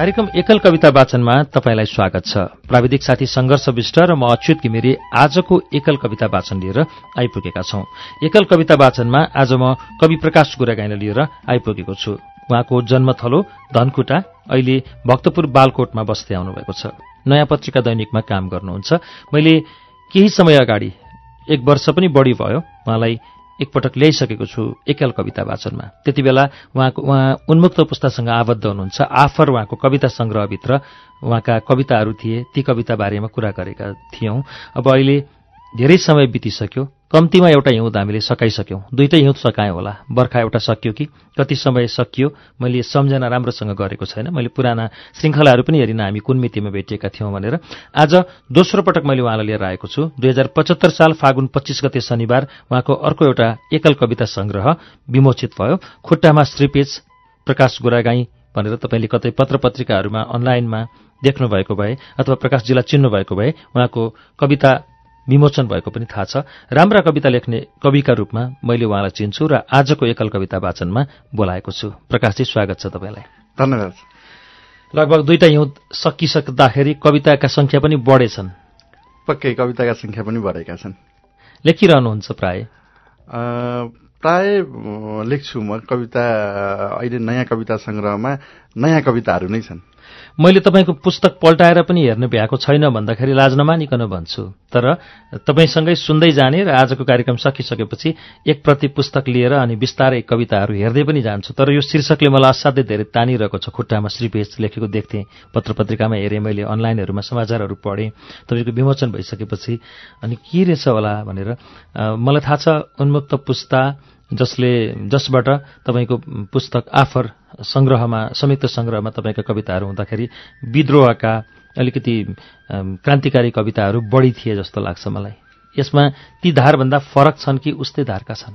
कार्यक्रम एकल कविता वाचनमा तपाईँलाई स्वागत छ। प्राविधिक साथी संघर्ष विष्ट र म अच्युत घिमिरे आजको एकल कविता वाचन लिएर आइपुगेका छौं। एकल कविता वाचनमा आज म कवि प्रकाश गुरागाईलाई लिएर आइपुगेको छु। उहाँको जन्मथलो धनकुटा अहिले भक्तपुर बालकोटमा बस्दै आउनुभएको छ। नयाँ पत्रिका दैनिकमा काम गर्नुहुन्छ। मैले केही समय अगाडि एक वर्ष पनि बढी भयो उहाँलाई एकपटक ल्याइसकेको छु एकल कविता वाचनमा। त्यति बेला उहाँको उहाँ उन्मुक्त पुस्तासँग आबद्ध हुनुहुन्छ। आफर उहाँको कविता सङ्ग्रहभित्र उहाँका कविताहरू थिए। ती कविता बारेमा कुरा गरेका थियौं। अब अहिले धेरै समय बितिसक्यो। कम्तीमा एउटा हिउँद हामीले सकाइसक्यौँ। दुइटै हिउँद सकायौँ होला। बर्खा एउटा सकियो कि? कति समय सकियो? मैले सम्झना राम्रोसँग गरेको छैन। मैले पुराना श्रृङ्खलाहरू पनि हेरिन हामी कुन मितिमा भेटिएका थियौँ भनेर। आज दोस्रो पटक मैले उहाँलाई लिएर आएको छु। दुई हजार पचहत्तर साल फागुन पच्चिस गते शनिबार उहाँको अर्को एउटा एकल कविता सङ्ग्रह विमोचित भयो। खुट्टामा श्रीपेज प्रकाश गोरागाई भनेर तपाईँले कतै पत्र पत्रिकाहरूमा अनलाइनमा देख्नुभएको भए अथवा प्रकाशजीलाई चिन्नुभएको भए उहाँको कविता विमोचन भएको पनि थाहा छ। राम्रा कविता लेख्ने कविका रूपमा मैले उहाँलाई चिन्छु र आजको एकल कविता वाचनमा बोलाएको छु। प्रकाशजी स्वागत छ तपाईँलाई। धन्यवाद। लगभग दुईटा हिउँ सकिसक्दाखेरि कविताका संख्या पनि बढेछन्। पक्कै कविताका संख्या पनि बढेका छन्। लेखिरहनुहुन्छ प्राय? प्राय लेख्छु म। कविता अहिले नयाँ कविता सङ्ग्रहमा नयाँ कविताहरू नै छन्। मैले तपाईँको पुस्तक पल्टाएर पनि हेर्नु भ्याएको छैन भन्दाखेरि लाज नमानिकन भन्छु। तर तपाईँसँगै सुन्दै जाने र आजको कार्यक्रम सकिसकेपछि एक प्रति पुस्तक लिएर अनि बिस्तारै कविताहरू हेर्दै पनि जान्छु। तर यो शीर्षकले मलाई असाध्यै धेरै तानिरहेको छ। खुट्टामा श्रीपेज लेखेको देख्थेँ। पत्र पत्रिकामा हेरेँ मैले अनलाइनहरूमा समाचारहरू पढेँ। तपाईँको विमोचन भइसकेपछि अनि के रहेछ होला भनेर मलाई थाहा छ उन्मुक्त पुस्ता जसले जसबाट तपाईँको पुस्तक आफर सङ्ग्रहमा संयुक्त सङ्ग्रहमा तपाईँका कविताहरू हुँदाखेरि विद्रोहका अलिकति क्रान्तिकारी कविताहरू बढी थिए जस्तो लाग्छ मलाई। यसमा ती धारभन्दा फरक छन् कि उस्तै धारका छन्?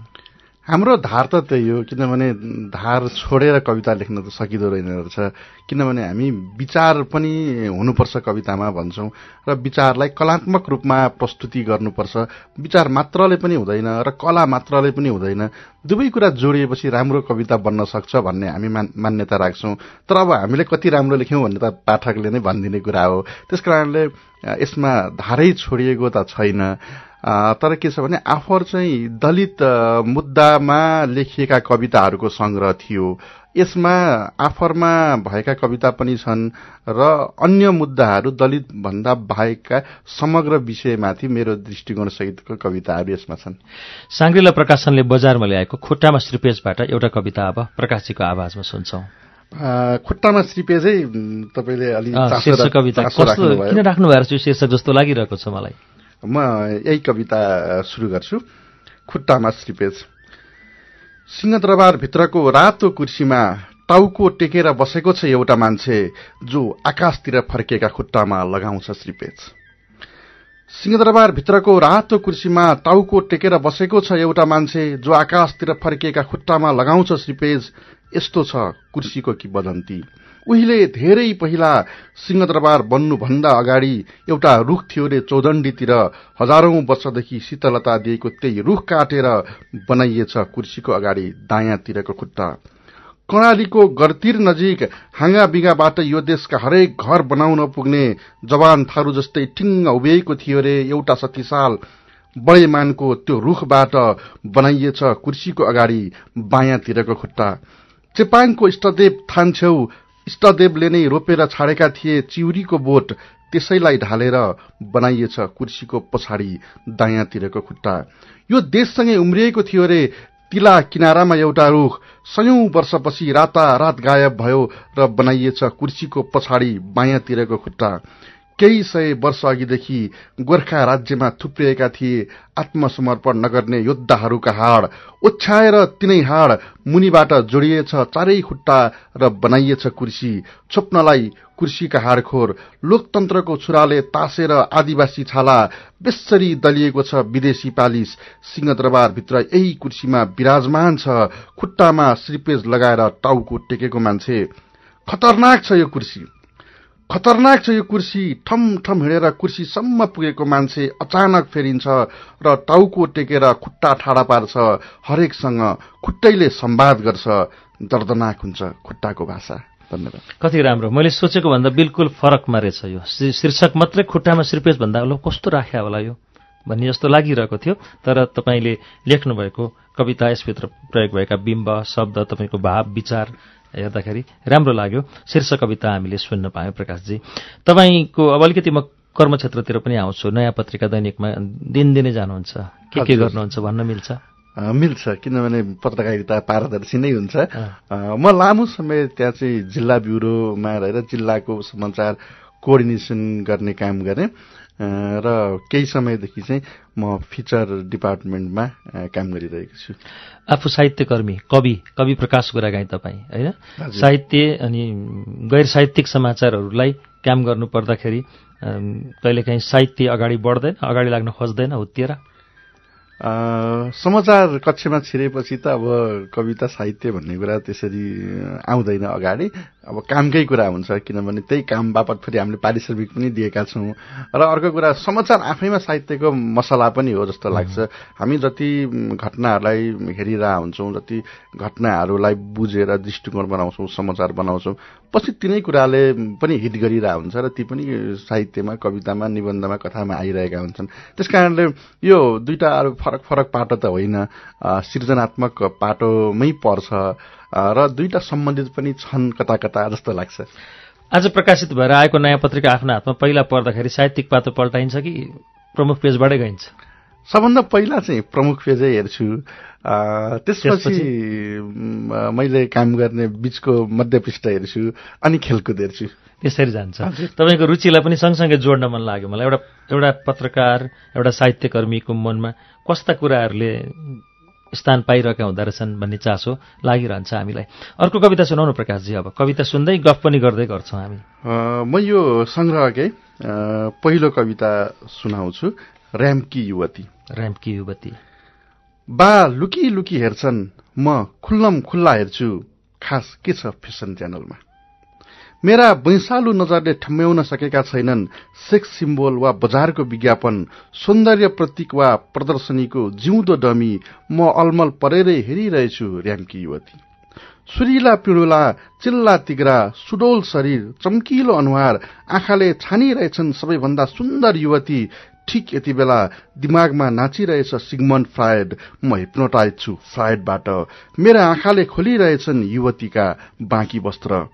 हाम्रो धार त त्यही हो किनभने धार छोडेर कविता लेख्न त सकिँदो रहेन रहेछ। किनभने हामी विचार पनि हुनुपर्छ कवितामा भन्छौँ र विचारलाई कलात्मक रूपमा प्रस्तुति गर्नुपर्छ। विचार मात्रले पनि हुँदैन र कला मात्रले पनि हुँदैन। दुवै कुरा जोडिएपछि राम्रो कविता बन्न सक्छ भन्ने हामी मान्यता राख्छौँ। तर अब हामीले कति राम्रो लेख्यौँ भन्ने त पाठकले नै भनिदिने कुरा हो। त्यस यसमा धारै छोडिएको त छैन। तर के छ भने आफर चाहिँ दलित मुद्दामा लेखिएका कविताहरूको संग्रह थियो। यसमा आफरमा भएका कविता पनि छन् र अन्य मुद्दाहरू दलित भन्दा बाहेकका समग्र विषयमाथि मेरो दृष्टिकोण सहितको कविताहरू यसमा छन्। साङ्ग्रिला प्रकाशनले बजारमा ल्याएको खुट्टामा श्रीपेजबाट एउटा कविता अब प्रकाशजीको आवाजमा सुन्छौं। खुट्टामा श्रीपेजै तपाईँले अलिक कविता किन राख्नु भएको छ शीर्षक जस्तो लागिरहेको छ मलाई? म यही कविता सुरु गर्छु। खुट्टामा श्रीपेज सिंहदरबारभित्रको रातो कुर्सीमा टाउको टेकेर बसेको छ एउटा मान्छे जो आकाशतिर फर्केका खुट्टामा लगाउँछ श्रीपेज सिंहदरबारभित्रको रातो कुर्सीमा टाउको टेकेर बसेको छ एउटा मान्छे जो आकाशतिर फर्किएका खुट्टामा लगाउँछ श्रीपेज यस्तो छ कुर्सीको किबदन्ती उहिले धेरै पहिला सिंहदरबार बन्नुभन्दा अगाडि एउटा रूख थियो रे चौदण्डीतिर हजारौं वर्षदेखि शीतलता दिएको त्यही रूख काटेर बनाइएछ कुर्सीको अगाडि दायाँतिरको खुट्टा। कर्णालीको गरतिर नजिक हाँगा बिगाबाट यो देशका हरेक घर बनाउन पुग्ने जवान थारू जस्तै ठिङ्ग उभिएको थियो रे एउटा सतीसाल। बडेमानको त्यो रूखबाट बनाइएछ कुर्सीको अगाडि बायाँतिरको खुट्टा। चेपाङको इष्टदेव थान छेउ इष्टदेवले नै रोपेर छाडेका थिए चिउरीको बोट त्यसैलाई ढालेर बनाइएछ कुर्सीको पछाडि दायाँतिरको खुट्टा। यो देशसँगै उम्रिएको थियो रे तिला किनारामा एउटा रुख। सयौं वर्षपछि राता रात गायब भयो र बनाइएछ कुर्सीको पछाडि बायाँतिरको खुट्टा। केही सय वर्ष अघिदेखि गोर्खा राज्यमा थुप्रिएका थिए आत्मसमर्पण नगर्ने योद्धाहरूका हाड। ओछ्याएर तिनै हाड मुनिबाट जोडिएछ चारै खुट्टा र बनाइएछ कुर्सी। छोप्नलाई कुर्सीका हाडखोर लोकतन्त्रको छुराले तासेर आदिवासी छाला बेसरी दलिएको छ विदेशी पालिस। सिंहदरबारभित्र यही कुर्सीमा विराजमान छ खुट्टामा श्रीपेज लगाएर टाउको टेकेको मान्छे। खतरनाक छ यो कुर्सी। खतरनाक छ यो कुर्सी। ठम ठम हिँडेर कुर्सीसम्म पुगेको मान्छे अचानक फेरिन्छ र टाउको टेकेर खुट्टा ठाडा पार्छ। हरेकसँग खुट्टैले सम्वाद गर्छ। दर्दनाक हुन्छ खुट्टाको भाषा। धन्यवाद। कति राम्रो। मैले सोचेको भन्दा बिल्कुल फरकमा रहेछ यो। शीर्षक मात्रै खुट्टामा श्रीपेश भन्दा होला कस्तो राख्या होला यो? भन्ने जस्तो लागिरहेको थियो। तर तपाईँले लेख्नुभएको कविता यसभित्र प्रयोग भएका बिम्ब शब्द तपाईँको भाव विचार हेर्दाखेरि राम्रो लाग्यो। शीर्ष कविता हामीले सुन्न पायौँ प्रकाशजी। तपाईँको अब अलिकति म कर्मक्षेत्रतिर पनि आउँछु। नयाँ पत्रिका दैनिकमा दिनदिनै जानुहुन्छ। के के गर्नुहुन्छ भन्न मिल्छ? मिल्छ। किनभने पत्रकारिता पारदर्शी नै हुन्छ। म लामो समय त्यहाँ चाहिँ जिल्ला ब्युरोमा रहेर जिल्लाको समाचार कोअर्डिनेसन गर्ने काम गरेँ। र केही समयदेखि चाहिँ म फिचर डिपार्टमेन्टमा काम गरिरहेको छु। आफू साहित्यकर्मी कवि कवि प्रकाश गुरागाई तपाईँ होइन? साहित्य अनि गैर साहित्यिक समाचारहरूलाई काम गर्नु पर्दाखेरि कहिलेकाहीँ साहित्य अगाडि बढ्दैन अगाडि लाग्न खोज्दैन हुत्तिएर समाचार कक्षमा छिरेपछि त अब कविता साहित्य भन्ने कुरा त्यसरी आउँदैन अगाडि। अब कामकै कुरा हुन्छ किनभने त्यही काम बापत फेरि हामीले पारिश्रमिक पनि दिएका छौँ। र अर्को कुरा समाचार आफैमा साहित्यको मसला पनि हो जस्तो लाग्छ। हामी जति घटनाहरूलाई हेरिरह हुन्छौँ जति घटनाहरूलाई बुझेर दृष्टिकोण बनाउँछौँ समाचार बनाउँछौँ पछि तिनै कुराले पनि हिट गरिरह हुन्छ र ती पनि साहित्यमा कवितामा निबन्धमा कथामा आइरहेका हुन्छन्। त्यस कारणले यो दुईवटा फरक फरक पाटो त होइन। सृजनात्मक पाटोमै पर्छ। र दुईटा सम्बन्धित पनि छन् कता कता जस्तो लाग्छ। आज प्रकाशित भएर आएको नयाँ पत्रिका आफ्नो हातमा पहिला पढ्दाखेरि साहित्यिक पातो पल्टाइन्छ कि प्रमुख पेजबाटै गइन्छ? सबभन्दा पहिला चाहिँ प्रमुख पेजै हेर्छु। त्यसपछि मैले काम गर्ने बिचको मध्यपृष्ठ हेर्छु अनि खेलकुद हेर्छु। त्यसरी जान्छ। तपाईँको रुचिलाई पनि सँगसँगै जोड्न मन लाग्यो मलाई। एउटा एउटा पत्रकार एउटा साहित्यकर्मीको मनमा कस्ता कुराहरूले स्थान पाइरहेका हुँदो रहेछन् भन्ने चासो लागिरहन्छ हामीलाई। अर्को कविता सुनाउनु प्रकाशजी अब कविता सुन्दै गफ पनि गर्दै गर्छौँ हामी। म यो सङ्ग्रहकै पहिलो कविता सुनाउँछु ऱ्याम्की युवती। ऱ्याम्की युवती। बा लुकी लुकी हेर्छन् म खुल्लम खुल्ला हेर्छु खास के छ फेसन च्यानलमा? मेरा वैशालु नजरले ठम्ब्याउन सकेका छैनन्। सेक्स सिम्बोल वा बजारको विज्ञापन सौन्दर्य प्रतीक वा प्रदर्शनीको जिउँदो डमी म अलमल परेरै हेरिरहेछु ऱ्याम्की युवती। सुरिला पिँडुला चिल्ला तिग्रा सुडोल शरीर चम्किलो अनुहार आँखाले छानिरहेछन् सबैभन्दा सुन्दर युवती। ठिक यति बेला दिमागमा नाचिरहेछ सिगमन्ड फ्रायड। म हिप्नोटाइज छु फ्रायडबाट। मेरा आँखाले खोलिरहेछन् युवतीका बाँकी वस्त्र।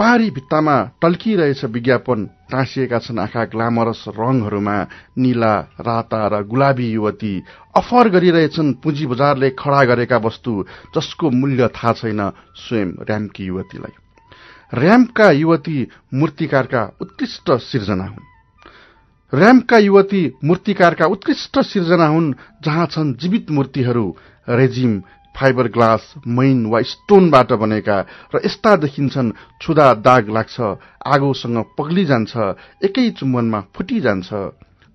पहाडी भित्तामा टल्किरहेछ विज्ञापन। टाँसिएका छन् आँखा ग्लामरस रंगहरूमा नीला राता र गुलाबी युवती। अफर गरिरहेछन् पुँजी बजारले खड़ा गरेका वस्तु जसको मूल्य थाहा छैन स्वयं ऱ्याम्पकी युवतीलाई। ऱ्याम्पका युवती मूर्तिकारका उत्कृष्ट सिर्जना हुन्। ऱ्याम्पका युवती मूर्तिकारका उत्कृष्ट सिर्जना हुन् जहाँ छन् जीवित मूर्तिहरू रेजिम फाइबर ग्लास मैन वा स्टोनबाट बनेका र यस्ता देखिन्छन् छुदा दाग लाग्छ आगोसँग पग्लिजान्छ एकै चुम्बनमा फुटिजान्छ।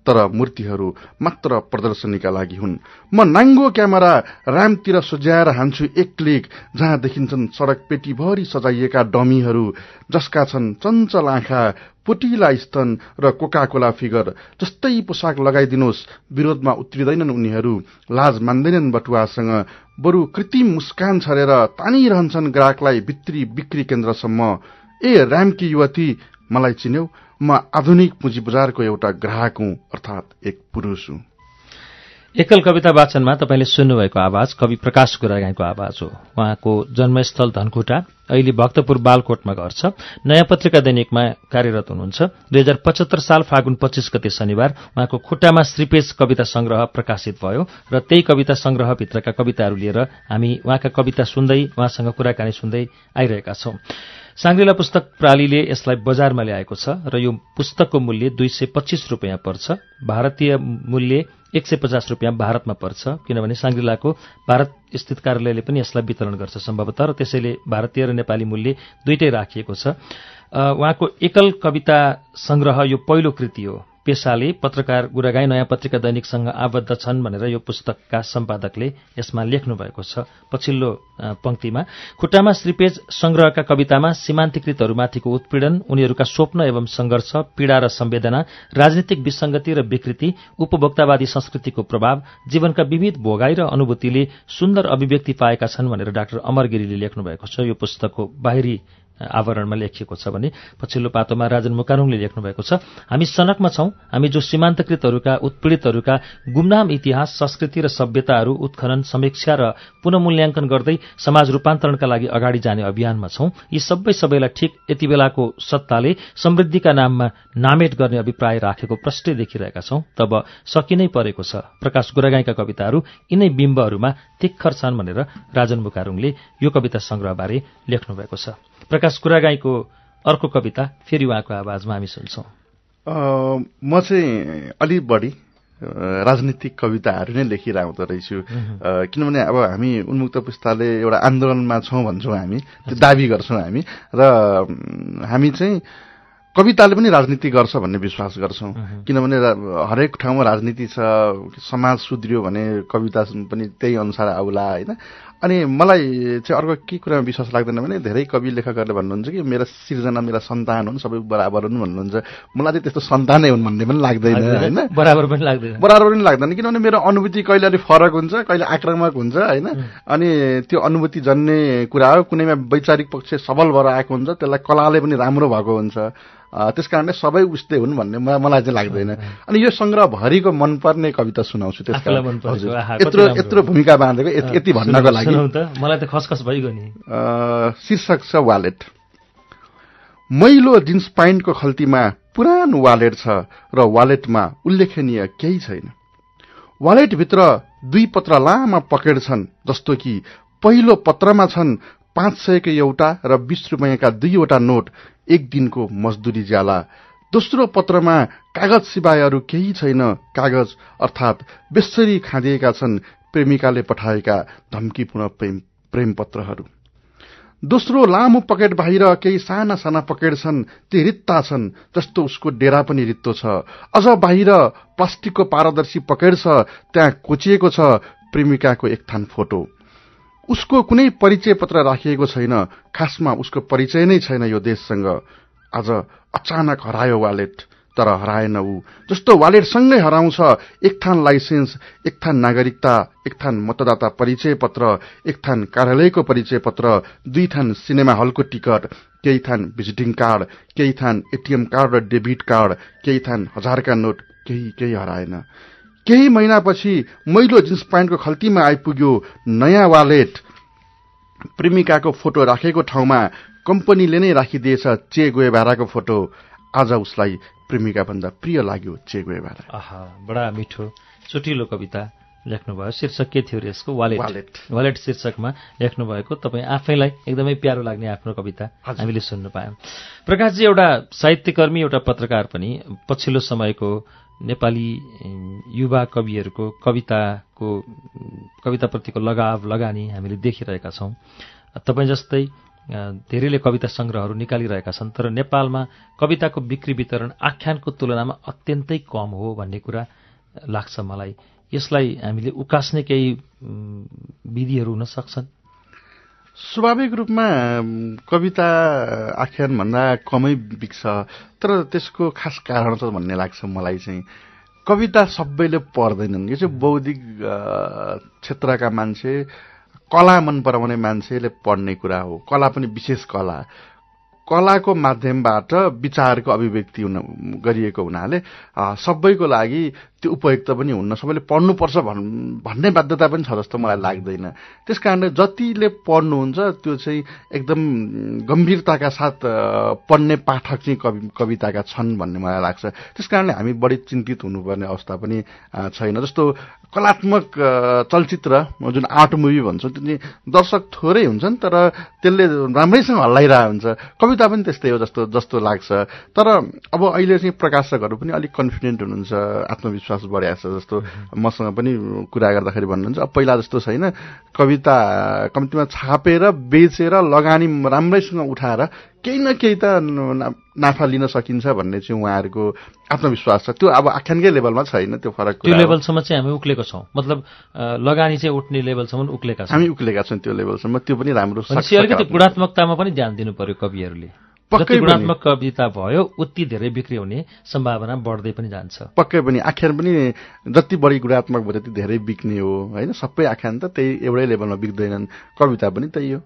तर मूर्तिहरू मात्र प्रदर्शनीका लागि हुन्। म नाङ्गो क्यामेरा रामतिर सोझ्याएर हान्छु एक क्लिक जहाँ देखिन्छन् सड़क पेटीभरि सजाइएका डमीहरू जसका छन् चञ्चल आँखा पोटिला स्तन र कोका कोला फिगर जस्तै पोसाक लगाइदिनुहोस्। विरोधमा उत्रिँदैनन् उनीहरू। लाज मान्दैनन् बटुवासँग। बरु कृत्रिम मुस्कान छरेर तानिरहन्छन् ग्राहकलाई भित्री बिक्री केन्द्रसम्म। ए रामकी युवती मलाई चिन्यौ म आधुनिक पुँजी बजारको एउटा ग्राहक हुँ अर्थात् एक पुरुष हुँ। एकल कविता वाचनमा तपाईँले सुन्नुभएको आवाज कवि प्रकाश गुरागाईको आवाज हो। उहाँको जन्मस्थल धनकुटा अहिले भक्तपुर बालकोटमा घर छ। नयाँ पत्रिका दैनिकमा कार्यरत हुनुहुन्छ। दुई हजार पचहत्तर साल फागुन पच्चिस गते शनिबार उहाँको खुट्टामा श्रीपेज कविता संग्रह प्रकाशित भयो र त्यही कविता संग्रहभित्रका कविताहरू लिएर हामी उहाँका कविता सुन्दै उहाँसँग कुराकानी सुन्दै आइरहेका छौं। साङ्ग्रिला पुस्तक प्रालीले यसलाई बजारमा ल्याएको छ र यो पुस्तकको मूल्य दुई सय पच्चिस रुपियाँ पर्छ। भारतीय मूल्य एक सय पचास रुपियाँ भारतमा पर्छ किनभने साङ्ग्रिलाको भारत स्थित कार्यालयले पनि यसलाई वितरण गर्छ सम्भवतः र त्यसैले भारतीय र नेपाली मूल्य दुइटै राखिएको छ। उहाँको एकल कविता सङ्ग्रह यो पहिलो कृति हो। पेसाले पत्रकार गुरागाई नयाँ पत्रिका दैनिकसँग आबद्ध छन् भनेर यो पुस्तकका सम्पादकले यसमा लेख्नु भएको छ। पछिल्लो पंक्तिमा खुट्टामा श्रीपेज संग्रहका कवितामा सीमान्तीकृतहरूमाथिको उत्पीडन उनीहरूका स्वप्न एवं सङ्घर्ष पीड़ा र संवेदना राजनीतिक विसङ्गति र विकृति उपभोक्तावादी संस्कृतिको प्रभाव जीवनका विविध भोगाई र अनुभूतिले सुन्दर अभिव्यक्ति पाएका छन् भनेर डाक्टर अमर गिरीले लेख्नु भएको छ। यो पुस्तकको बाहिरी आवरणमा लेखिएको छ भने पछिल्लो पातोमा राजन मुकारुङले लेख्नु भएको छ हामी सनकमा छौं। हामी जो सीमान्तकृतहरूका उत्पीडितहरूका गुमनाम इतिहास संस्कृति र सभ्यताहरू उत्खनन समीक्षा र पुनमूल्याङ्कन गर्दै समाज रूपान्तरणका लागि अगाडि जाने अभियानमा छौं यी सबै सबैलाई ठिक यति बेलाको सत्ताले समृद्धिका नाममा नामेट गर्ने अभिप्राय राखेको प्रष्टै देखिरहेका छौं। तब सकिनै परेको छ। प्रकाश गुरागाईका कविताहरू यिनै बिम्बहरूमा तिखर छन् भनेर राजन मुकारुङले यो कविता संग्रहबारे लेख्नु भएको छ प्रकाश कुरागाईको अर्को कविता फेरि उहाँको आवाजमा हामी सुन्छौँ। म चाहिँ अलिक बढी राजनीतिक कविताहरू नै लेखिरहँदो रहेछु। किनभने अब हामी उन्मुक्त पुस्ताले एउटा आन्दोलनमा छौँ भन्छौँ हामी त्यो दावी गर्छौँ हामी र हामी चाहिँ कविताले पनि राजनीति गर्छ भन्ने विश्वास गर्छौँ। किनभने हरेक ठाउँमा राजनीति छ समाज सुध्रियो भने कविता पनि त्यही अनुसार आउला होइन। अनि मलाई चाहिँ अर्को के कुरामा विश्वास लाग्दैन भने धेरै कवि लेखकहरूले भन्नुहुन्छ कि मेरा सिर्जना मेरा सन्तान हुन् सबै बराबर हुन् भन्नुहुन्छ। मलाई चाहिँ त्यस्तो सन्तानै हुन् भन्ने पनि लाग्दैन होइन? बराबर पनि लाग्दैन। बराबर पनि लाग्दैन। किनभने मेरो अनुभूति कहिले अलिक फरक हुन्छ कहिले आक्रामक हुन्छ होइन? अनि त्यो अनुभूति जन्ने कुरा हो। कुनैमा वैचारिक पक्ष सबल भएर आएको हुन्छ त्यसलाई कलाले पनि राम्रो भएको हुन्छ। त्यस कारणले सबै उस्तै हुन् भन्ने मलाई चाहिँ लाग्दैन। अनि यो सङ्ग्रहभरिको मनपर्ने कविता सुनाउँछु त्यस यत्रो यत्रो भूमिका बाँधेको यति भन्नको लागि। मलाई त खसखस भइगयो नि। शीर्षक छ वालेट। मैलो जिन्स प्यान्टको खल्तीमा पुरानो वालेट छ र वालेटमा उल्लेखनीय केही छैन। वालेटभित्र दुई पत्र लामा पकेड छन् जस्तो कि पहिलो पत्रमा छन् पाँच सयको एउटा र बीस रुपियाँका दुईवटा नोट। एक दिनको मजदुरी ज्याला। दोस्रो पत्रमा कागज सिवाय अरू केही छैन। कागज अर्थात बेसरी खाँदिएका छन् प्रेमिकाले पठाएका धम्कीपूर्ण प्रेम प्रेम पत्रहरू दोस्रो लामो पकेट बाहिर केही साना साना पकेट छन् ती रित्ता छन् जस्तो उसको डेरा पनि रित्तो छ। अझ बाहिर प्लास्टिकको पारदर्शी पकेट छ त्यहाँ कोचिएको छ प्रेमिकाको एक थान फोटो। उसको कुनै परिचय पत्र राखिएको छैन। खासमा उसको परिचय नै छैन यो देशसँग। आज अचानक हरायो वालेट तर हराएन ऊ। जस्तो वालेटसँगै हराउँछ। एक थान लाइसेन्स एक थान नागरिकता एक थान मतदाता परिचय पत्र एक थान कार्यालयको परिचय पत्र दुई थान सिनेमा हलको टिकट केही थान भिजिटिङ कार्ड केही थान एटिएम कार्ड र डेबिट कार्ड केही थान हजारका नोट केही केही हराएन। केही महिनापछि मैलो जिन्स प्यान्टको खल्तीमा आइपुग्यो नयाँ वालेट। प्रेमिकाको फोटो राखेको ठाउँमा कम्पनीले नै राखिदिएछ चे गोएभाराको फोटो। आज उसलाई प्रेमिका भन्दा प्रिय लाग्यो चे गोएभारा। आहा बडा मिठो चुटिलो कविता लेख्नुभयो। शीर्षक के थियो यसको? वालेट। वालेट। वालेट शीर्षकमा लेख्नुभएको तपाईँ आफैलाई एकदमै प्यारो लाग्ने आफ्नो कविता हामीले सुन्नु पायौँ। प्रकाशजी एउटा साहित्यकर्मी एउटा पत्रकार पनि पछिल्लो समयको नेपाली युवा कविहरूको कविताको कविताप्रतिको लगाव लगानी हामीले देखिरहेका छौँ। तपाईँ जस्तै धेरैले कविता सङ्ग्रहहरू निकालिरहेका छन् तर नेपालमा कविताको बिक्री वितरण आख्यानको तुलनामा अत्यन्तै कम हो भन्ने कुरा लाग्छ मलाई। यसलाई हामीले उकास्ने केही विधिहरू हुन सक्छन्? स्वाभाविक रूपमा कविता आख्यानभन्दा कमै बिक्छ। तर त्यसको खास कारण छ भन्ने लाग्छ मलाई चाहिँ कविता सबैले पढ्दैनन्। यो चाहिँ बौद्धिक क्षेत्रका मान्छे कला मन पराउने मान्छेले पढ्ने कुरा हो। कला पनि विशेष कला। कलाको माध्यमबाट विचारको अभिव्यक्ति गरिएको हुनाले सबैको लागि त्यो उपयुक्त पनि हुन्न। सबैले पढ्नुपर्छ भन् भन्ने बाध्यता पनि छ जस्तो मलाई लाग्दैन। त्यस कारणले जतिले पढ्नुहुन्छ त्यो चाहिँ एकदम गम्भीरताका साथ पढ्ने पाठक चाहिँ कवि कविताका छन् भन्ने मलाई लाग्छ। त्यस कारणले हामी बढी चिन्तित हुनुपर्ने अवस्था पनि छैन। जस्तो कलात्मक चलचित्र जुन आर्ट मुभी भन्छौँ त्यो चाहिँ दर्शक थोरै हुन्छन् तर त्यसले राम्रैसँग हल्लाइरहेको हुन्छ। कविता पनि त्यस्तै हो जस्तो जस्तो लाग्छ। तर अब अहिले चाहिँ प्रकाशकहरू पनि अलिक कन्फिडेन्ट हुनुहुन्छ आत्मविश्वास बढाएको छ जस्तो मसँग पनि कुरा गर्दाखेरि भन्नुहुन्छ। अब पहिला जस्तो छैन। कविता कम्तीमा छापेर बेचेर लगानी राम्रैसँग उठाएर केही न केही त नाफा लिन सकिन्छ भन्ने चाहिँ उहाँहरूको आत्मविश्वास छ। त्यो अब आख्यानकै लेभलमा छैन। त्यो फरक त्यो लेभलसम्म चाहिँ हामी उक्लेको छौँ। मतलब लगानी चाहिँ उठ्ने लेभलसम्म उक्लेका छौँ। हामी उक्लेका छौँ त्यो लेभलसम्म। त्यो पनि राम्रो अलिकति गुणात्मकतामा पनि ध्यान दिनु पर्यो कविहरूले। जति गुणात्मक कविता भयो उति धेरै बिक्री हुने सम्भावना बढ्दै पनि जान्छ। पक्कै पनि। आख्यान पनि जति बढी गुणात्मक भयो त्यति धेरै बिक्ने हो होइन? सबै आख्यान त त्यही एउटै लेभलमा बिक्दैनन्। कविता पनि त्यही हो।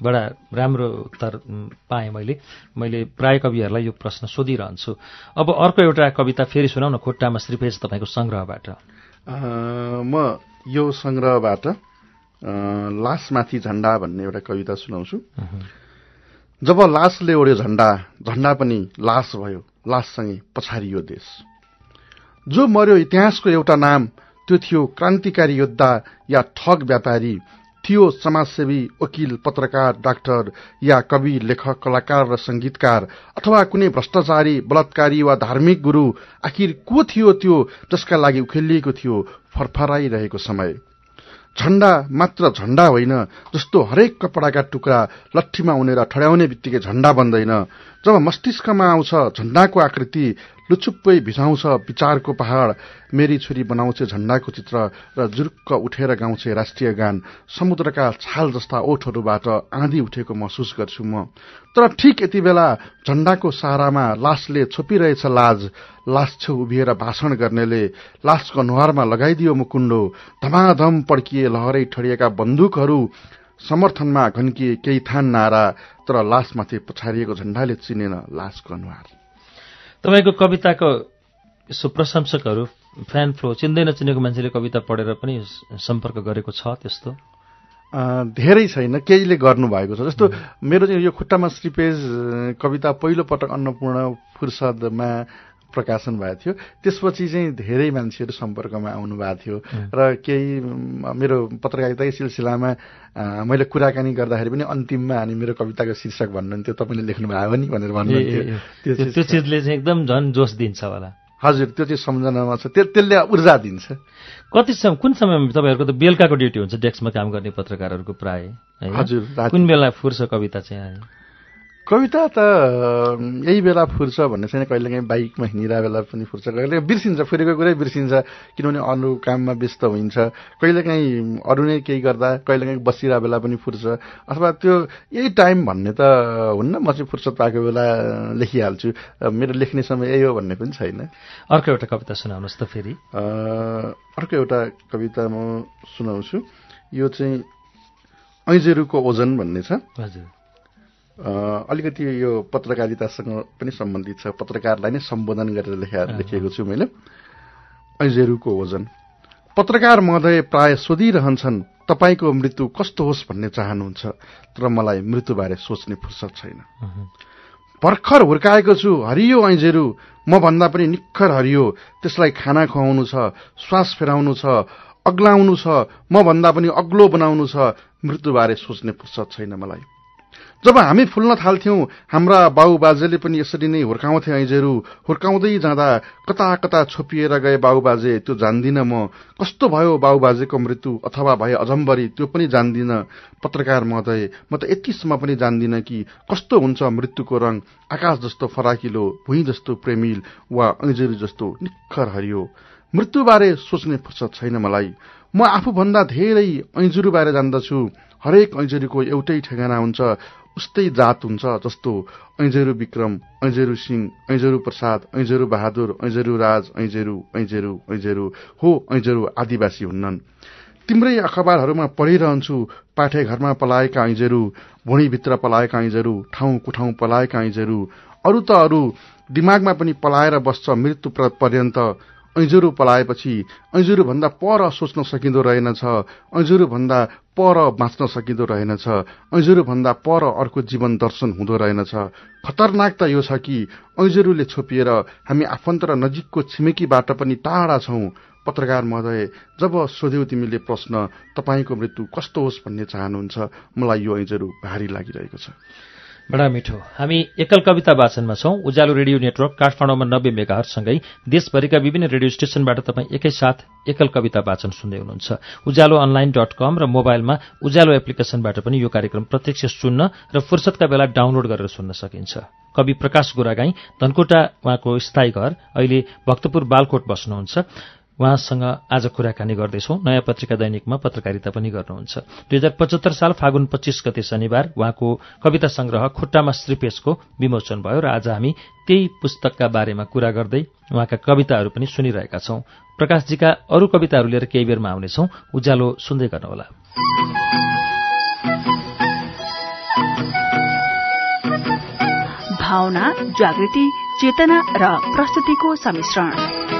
बडा राम्रो उत्तर पाएँ मैले। मैले प्राय कविहरूलाई यो प्रश्न सोधिरहन्छु। अब अर्को एउटा कविता फेरि सुनाउ न खुट्टामा श्रीपेज तपाईँको सङ्ग्रहबाट म यो सङ्ग्रहबाट लासमाथि झण्डा भन्ने एउटा कविता सुनाउँछु। जब लासले ओढ्यो झण्डा झण्डा पनि लास भयो लाससँगै पछारियो देश। जो मर्यो इतिहासको एउटा नाम त्यो थियो क्रान्तिकारी योद्धा या ठग व्यापारी थियो समाजसेवी वकिल पत्रकार डाक्टर या कवि लेखक कलाकार र संगीतकार अथवा कुनै भ्रष्टाचारी बलात्कारी वा धार्मिक गुरू आखिर को थियो त्यो जसका लागि उखेलिएको थियो फरफराइरहेको समय? झण्डा मात्र झण्डा होइन जस्तो हरेक कपडाका टुक्रा लट्ठीमा उनेर ठड्याउने बित्तिकै झण्डा बन्दैन जब मस्तिष्कमा आउँछ झण्डाको आकृति लुचुप्पै भिजाउँछ विचारको पहाड़ मेरी छोरी बनाउँछ झण्डाको चित्र र जुर्क उठेर गाउँछे राष्ट्रिय गान। समुद्रका छाल जस्ता ओठहरूबाट आँधी उठेको महसुस गर्छु म। तर ठिक यति बेला झण्डाको सहारामा लासले छोपिरहेछ लाज। लास छेउ उभिएर भाषण गर्नेले लासको नुहारमा लगाइदियो मुकुण्डो धमाधम पड्किए लहरै ठडिएका बन्दुकहरू समर्थनमा घन्किए केही थान नारा तर लासमाथि पछारिएको झण्डाले चिनेन लासको अनुहार। तपाईँको कविताको यसो प्रशंसकहरू फ्यान फ्लो चिन्दै नचिनेको मान्छेले कविता पढेर पनि सम्पर्क गरेको छ त्यस्तो? धेरै छैन केहीले गर्नुभएको छ। जस्तो मेरो चाहिँ यो खुट्टामा श्रीपेज कविता पहिलो पटक अन्नपूर्ण फुर्सदमा प्रकाशन भएको थियो। त्यसपछि चाहिँ धेरै मान्छेहरू सम्पर्कमा आउनु भएको थियो। र केही मेरो पत्रकारिताकै सिलसिलामा मैले कुराकानी गर्दाखेरि पनि अन्तिममा अनि मेरो कविताको शीर्षक भन्नुहुन्थ्यो तपाईँले लेख्नु भएको नि भनेर भन्नुहुन्थ्यो। त्यो चिजले चाहिँ एकदम झन् जोस दिन्छ होला। हजुर त्यो चाहिँ सम्झनामा छ। त्यो त्यसले ऊर्जा दिन्छ। कति समय कुन समयमा तपाईँहरूको त बेलुकाको ड्युटी हुन्छ डेस्कमा काम गर्ने पत्रकारहरूको प्राय हजुर कुन बेला फुर्छ कविता चाहिँ आयो? कविता त यही बेला फुर्छ भन्ने छैन कहिलेकाहीँ बाइकमा हिँडिरहेको बेला पनि फुर्छ। कहिले बिर्सिन्छ फुरेको कुरै बिर्सिन्छ किनभने अरू काममा व्यस्त हुन्छ कहिलेकाहीँ अरू नै केही गर्दा कहिलेकाहीँ बसिरहेको बेला पनि फुर्छ। अथवा त्यो यही टाइम भन्ने त हुन्न म चाहिँ फुर्सद पाएको बेला लेखिहाल्छु। मेरो लेख्ने समय यही हो भन्ने पनि छैन। अर्को एउटा कविता सुनाउनुहोस् त फेरि। अर्को एउटा कविता म सुनाउँछु। यो चाहिँ ऐजेरुको ओजन भन्ने छ। हजुर। अलिकति यो पत्रकारितासँग पनि सम्बन्धित छ। पत्रकारलाई नै सम्बोधन गरेर लेखा लेखिएको छु मैले। ऐजेरुको ओजन पत्रकार महोदय प्राय सोधिरहन्छन् तपाईँको मृत्यु कस्तो होस् भन्ने चाहनुहुन्छ तर मलाई मृत्युबारे सोच्ने फुर्सद छैन। भर्खर हुर्काएको छु। हरियो ऐजेरू म भन्दा पनि निखर हरियो। त्यसलाई खाना खुवाउनु छ श्वास फेराउनु छ अग्लाउनु छ। म भन्दा पनि अग्लो बनाउनु छ। मृत्युबारे सोच्ने फुर्सद छैन मलाई। जब हामी फुल्न थाल्थ्यौं हाम्रा बाबुबाजेले पनि यसरी नै हुर्काउँथे ऐजेरू हुर्काउँदै जाँदा कता कता छोपिएर गए बाबुबाजे त्यो जान्दिन म। कस्तो भयो बाबुबाजेको मृत्यु? अथवा भए अजम्बरी? त्यो पनि जान्दिन। पत्रकार महोदय म त यतिसम्म पनि जान्दिन कि कस्तो हुन्छ मृत्युको रंग आकाश जस्तो फराकिलो भुइँ जस्तो प्रेमिल वा ऐजेरू जस्तो निखर हरियो। मृत्युबारे सोच्ने फुर्सद छैन मलाई। म आफूभन्दा धेरै ऐजुरूबारे जान्दछु। हरेक ऐजुरीको एउटै ठेगाना हुन्छ। उस्तै जात हुन्छ जस्तो ऐजेरू विक्रम ऐजेरू सिंह ऐजेरू प्रसाद ऐजेरू बहादुर ऐजेरू राज ऐजेरू ऐजेरू ऐजेरू हो ऐजेरू आदिवासी हुन्नन्। तिम्रै अखबारहरूमा पढिरहन्छु पाठे घरमा पलाएका ऐजेरू भुँडीभित्र पलाएका ऐजेरू ठाउँ कुठाउँ पलाएका ऐजेरू अरू त अरू दिमागमा पनि पलाएर बस्छ मृत्यु पर्यन्त ऐजुरो पलाएपछि ऐजुरोभन्दा पर सोच्न सकिँदो रहेनछ ऐजुरोभन्दा पर बाँच्न सकिँदो रहेनछ ऐजुरोभन्दा पर अर्को जीवन दर्शन हुँदो रहेनछ। खतरनाक त यो छ कि ऐजुरोले छोपिएर हामी आफन्त र नजिकको छिमेकीबाट पनि टाढा छौं। पत्रकार महोदय जब सोध्यौ तिमीले प्रश्न तपाईँको मृत्यु कस्तो होस् भन्ने चाहनुहुन्छ? मलाई यो ऐजरू भारी लागिरहेको छ। बडा मिठो। हामी एकल कविता वाचनमा छौं। उज्यालो रेडियो नेटवर्क काठमाडौँमा नब्बे मेगाहरूसँगै देशभरिका विभिन्न रेडियो स्टेशनबाट तपाईँ एकैसाथ एकल कविता वाचन सुन्दै हुनुहुन्छ। उज्यालो अनलाइन डट कम र मोबाइलमा उज्यालो एप्लिकेशनबाट पनि यो कार्यक्रम प्रत्यक्ष सुन्न र फुर्सदका बेला डाउनलोड गरेर सुन्न सकिन्छ। कवि प्रकाश गुरागाई धनकोटा उहाँको स्थायी घर। अहिले भक्तपुर बालकोट बस्नुहुन्छ। उहाँसँग आज कुराकानी गर्दैछौ। नयाँ पत्रिका दैनिकमा पत्रकारिता पनि गर्नुहुन्छ। दुई हजार पचहत्तर साल फागुन पच्चिस गते शनिबार उहाँको कविता संग्रह खुट्टामा श्रीपेशको विमोचन भयो र आज हामी त्यही पुस्तकका बारेमा कुरा गर्दै उहाँका कविताहरू पनि सुनिरहेका छौं। प्रकाशजीका अरू कविताहरू लिएर केही बेरमा आउनेछौ। उज्यालो सुन्दै गर्नुहोला। भावना जागृति चेतना र प्रस्तुतिको सम्मिश्रण।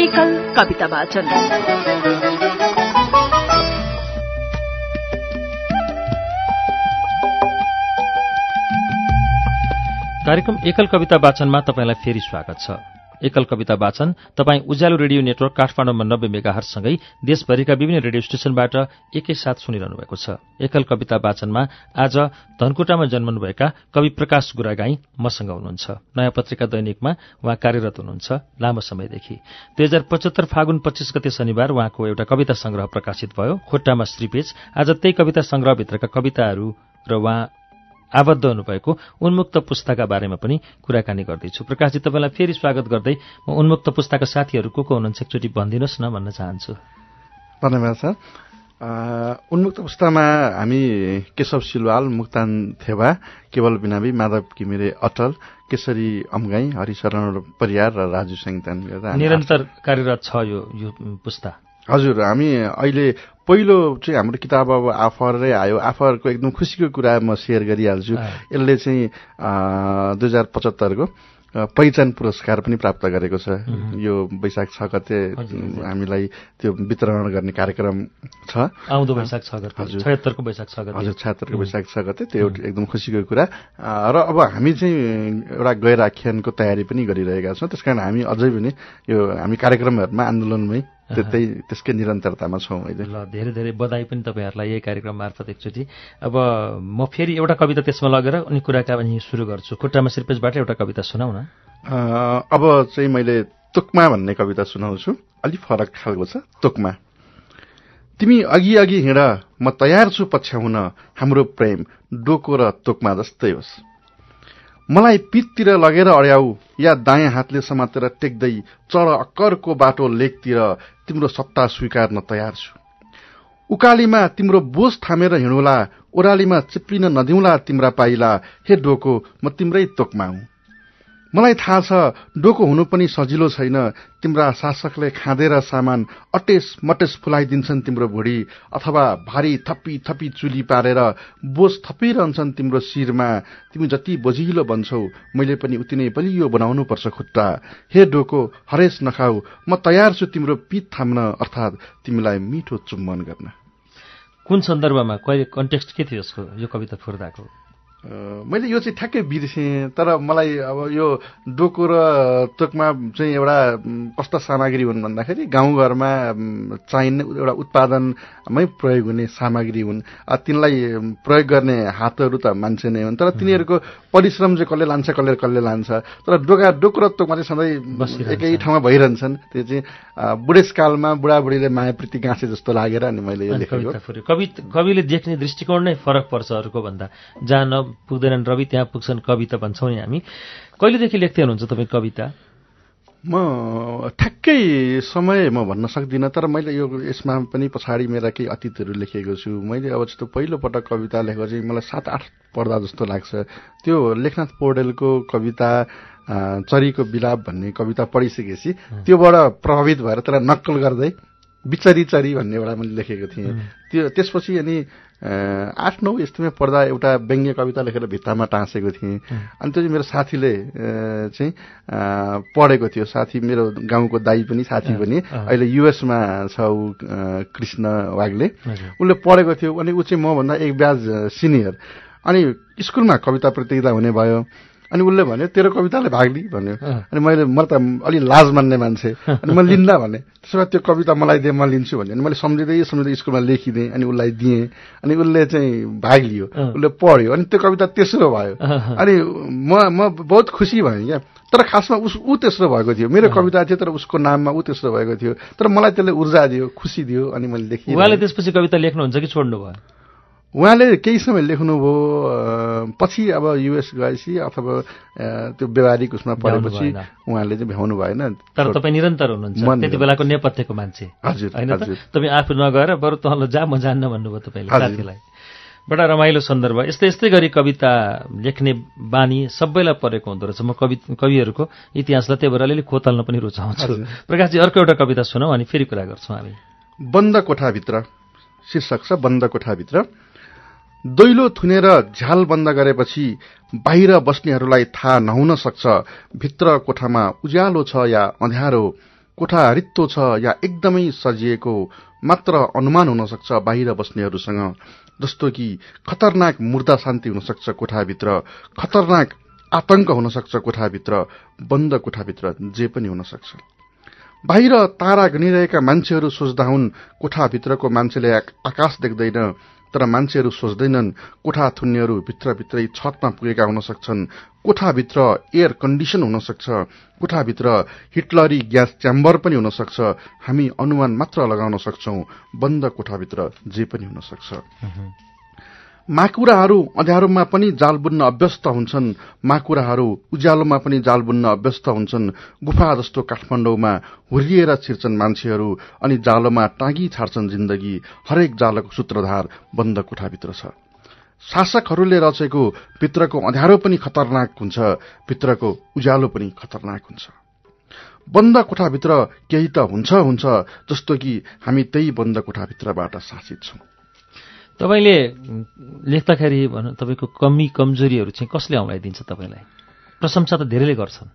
एकल कविता वाचन। कार्यक्रम एकल कविता वाचनमा तपाईँलाई फेरि स्वागत छ। एकल कविता वाचन। तपाईँ उज्यालो रेडियो नेटवर्क काठमाडौँमा नब्बे मेगाहरसँगै देशभरिका विभिन्न रेडियो स्टेशनबाट एकैसाथ सुनिरहनु भएको छ। एकल कविता वाचनमा आज धनकुटामा जन्मनुभएका कवि प्रकाश गुरागाई मसँग हुनुहुन्छ। नयाँ पत्रिका दैनिकमा उहाँ कार्यरत हुनुहुन्छ लामो समयदेखि। दुई हजार पचहत्तर फागुन पच्चिस गते शनिबार उहाँको एउटा कविता संग्रह प्रकाशित भयो। खुट्टामा श्रीपेज आज त्यही कविता संग्रहभित्रका कविताहरू र उहाँ आबद्ध हुनुभएको उन्मुक्त पुस्ताका बारेमा पनि कुराकानी गर्दैछु। प्रकाशजी तपाईँलाई फेरि स्वागत गर्दै म उन्मुक्त पुस्ताका साथीहरू को को हुनुहुन्छ एकचोटि भनिदिनुहोस् न भन्न चाहन्छु। धन्यवाद सर। उन्मुक्त पुस्तामा हामी केशव सिलवाल मुक्तान थेवा केवल बिनाबी माधव घिमिरे अटल केशरी अमगाई हरिशरण परियार र राजु सेङतान निरन्तर कार्यरत छ यो यो पुस्ता। हजुर हामी अहिले पहिलो चाहिँ हाम्रो किताब अब आफरै आयो। आफरको एकदम खुसीको कुरा म सेयर गरिहाल्छु। यसले चाहिँ दुई हजार पचहत्तरको पहिचान पुरस्कार पनि प्राप्त गरेको छ। यो वैशाख छ गते हामीलाई त्यो वितरण गर्ने कार्यक्रम छ। आउँदो वैशाख छ गते। हजुर। छत्तरको वैशाख छ गते। हजुर छत्तरको वैशाख छ गते। त्यो एकदम खुसीको कुरा। र अब हामी चाहिँ एउटा गैर आख्यानको तयारी पनि गरिरहेका छौँ। त्यस कारण हामी अझै पनि यो हामी कार्यक्रमहरूमा आन्दोलनमै त्यही त्यसकै निरन्तरतामा छौँ अहिले। ल धेरै धेरै बधाई पनि तपाईँहरूलाई यही कार्यक्रम मार्फत एकचोटि। अब म फेरि एउटा कविता त्यसमा लगेर अनि कुराका पनि सुरु गर्छु। खुट्टामा सिर्पेजबाट एउटा कविता सुनाउ न अब चाहिँ मैले तुकमा भन्ने कविता सुनाउँछु। अलिक फरक खालको छ तुकमा। तिमी अघि अघि हिँड म तयार छु पछ्याउन हाम्रो प्रेम डोको र तुकमा जस्तै होस्। मलाई पिततिर लगेर अड्याउ या दायाँ हातले समातेर टेक्दै चढ अक्करको बाटो लेकतिर तिम्रो सत्ता स्वीकार्न तयार छु। उकालीमा तिम्रो बोझ थामेर हिँडौला ओह्रालीमा चिप्लिन नदिउला तिम्रा पाइला हे डोको म तिम्रै तोकमा हुँ। मलाई थाहा छ डोको हुनु पनि सजिलो छैन। तिम्रा शासकले खाँदेर सामान अटेस मटेस फुलाइदिन्छन् तिम्रो भुँडी अथवा भारी थप्पी थप्पी चुली पारेर बोझ थपिरहन्छन् तिम्रो शिरमा। तिमी जति बोझिलो बन्छौ मैले पनि उति नै बलियो बनाउनु पर्छ खुट्टा। हे डोको हरेस नखाऊ। म तयार छु तिम्रो पित थाम्न अर्थात् तिमीलाई मिठो चुम्बन गर्न। कुन सन्दर्भमा कन्टेक्स्ट के थियो यसको यो कविता फुर्दाको? मैले यो चाहिँ ठ्याक्कै बिर्सेँ तर मलाई अब यो डोको र तोकमा चाहिँ एउटा कस्ता सामग्री हुन् भन्दाखेरि गाउँघरमा चाहिने एउटा उत्पादनमै प्रयोग हुने सामग्री हुन्। तिनलाई प्रयोग गर्ने हातहरू त मान्छे नै हुन् तर तिनीहरूको परिश्रम चाहिँ कसले लान्छ कसले कसले लान्छ? तर डोका डोको र तोकमा चाहिँ सधैँ एकै ठाउँमा भइरहन्छन्। त्यो चाहिँ बुढेसकालमा बुढाबुढीले मायाप्रति गाँसे जस्तो लागेर अनि मैले यो लेखेको। कवि कविले देख्ने दृष्टिकोण नै फरक पर्छ अरूको भन्दा। जहाँ पुग्दैनन् रवि त्यहाँ पुग्छन् कविता भन्छौँ नि हामी। कहिलेदेखि लेख्दै हुनुहुन्छ तपाईँ कविता? म ठ्याक्कै समय म भन्न सक्दिनँ तर मैले यो यसमा पनि पछाडि मेरा केही अतीतहरू लेखेको छु। मैले अब जस्तो पहिलोपटक कविता लेखेको चाहिँ मलाई सात आठ पढ्दा जस्तो लाग्छ। त्यो लेखनाथ पौडेलको कविता चरीको बिलाप भन्ने कविता पढिसकेपछि त्योबाट प्रभावित भएर त्यसलाई नक्कल गर्दै बिचरी चरी भन्ने एउटा मैले लेखेको थिएँ। त्यो त्यसपछि अनि आठ नौ यस्तोमा पढ्दा एउटा व्यङ्ग्य कविता लेखेर भित्तामा टाँसेको थिएँ। अनि त्यो चाहिँ मेरो साथीले चाहिँ पढेको थियो। साथी मेरो गाउँको दाई पनि साथी पनि। अहिले युएसमा छ ऊ कृष्ण वागले। उसले पढेको थियो अनि ऊ चाहिँ मभन्दा एक ब्याज सिनियर। अनि स्कुलमा कविता प्रतियोगिता हुने भयो। अनि उसले भन्यो तेरो कविताले भाग लि भन्यो। अनि मैले म त अलि लाज मान्ने मान्छे। अनि म लिन्दा भने त्यसो भए त्यो कविता मलाई दिएँ म लिन्छु भन्यो। अनि मैले सम्झिँदै सम्झिँदै स्कुलमा लेखिदिएँ अनि उसलाई दिएँ। अनि उसले चाहिँ भाग लियो। उसले पढ्यो। अनि त्यो कविता तेस्रो भयो। अनि म म बहुत खुसी भएँ क्या। तर खासमा उस ऊ तेस्रो भएको थियो। मेरो कविता थियो तर उसको नाममा ऊ तेस्रो भएको थियो। तर मलाई त्यसले ऊर्जा दियो खुसी दियो अनि मैले लेखेँ उहाँले त्यसपछि कविता लेख्नुहुन्छ कि छोड्नु भयो उहाँले केही समय लेख्नुभयो पछि अब युएस गएपछि अथवा त्यो व्यवहारिक उसमा परेपछि उहाँले चाहिँ भ्याउनु भएन। तर तपाईँ निरन्तर हुनुहुन्छ। त्यति बेलाको नेपथ्यको मान्छे। हजुर होइन तपाईँ आफू नगएर बरु तल जा म जान्न भन्नुभयो तपाईँले साथीलाई। बडा रमाइलो सन्दर्भ। यस्तै यस्तै गरी कविता लेख्ने बानी सबैलाई परेको हुँदो रहेछ। म कवि कविहरूको इतिहासलाई त्यही भएर अलिअलि खोतल्न पनि रुचाउँछु। प्रकाशजी अर्को एउटा कविता सुनौ अनि फेरि कुरा गर्छौँ हामी। बन्द कोठाभित्र। शीर्षक छ बन्द कोठाभित्र। दैलो थुनेर झ्याल बन्द गरेपछि बाहिर बस्नेहरूलाई थाहा नहुन सक्छ भित्र कोठामा उज्यालो छ या अँध्यारो कोठा रित्तो छ या एकदमै सजिएको मात्र अनुमान हुन सक्छ बाहिर बस्नेहरूसँग। जस्तो कि खतरनाक मुर्दा शान्ति हुन सक्छ कोठाभित्र खतरनाक आतंक हुन सक्छ कोठाभित्र बन्द कोठाभित्र जे पनि हुन सक्छ। बाहिर तारा गनिरहेका मान्छेहरू सोच्दा हुन् कोठाभित्रको मान्छेले आकाश देख्दैन तर मान्छेहरू सोच्दैनन् कोठा थुन्नेहरू भित्रभित्रै छतमा पुगेका हुन सक्छन् कोठाभित्र एयर कन्डिसन हुन सक्छ कोठाभित्र हिटलरी ग्यास च्याम्बर पनि हुन सक्छ हामी अनुमान मात्र लगाउन सक्छौ। बन्द कोठाभित्र जे पनि हुन सक्छ माकुराहरू अँध्यारोमा पनि जाल बुन्न अभ्यस्त हुन्छन्। माकुराहरू उज्यालोमा पनि जाल बुन्न अभ्यस्त हुन्छन्। गुफा जस्तो काठमाडौँमा हुर्रिएर छिर्छन् मान्छेहरू अनि जालोमा टाँगी छाड्छन् जिन्दगी। हरेक जालको सूत्रधार बन्द कोठाभित्र छ। शासकहरूले रचेको भित्रको अँध्यारो पनि खतरनाक हुन्छ। भित्रको उज्यालो पनि खतरनाक हुन्छ। बन्द कोठाभित्र केही त हुन्छ हुन्छ जस्तो कि हामी त्यही बन्द कोठाभित्रबाट शासित छौं। तपाईँले लेख्दाखेरि भनौँ तपाईँको कमी कमजोरीहरू चाहिँ कसले औँलाइदिन्छ तपाईँलाई? प्रशंसा त धेरैले गर्छन्।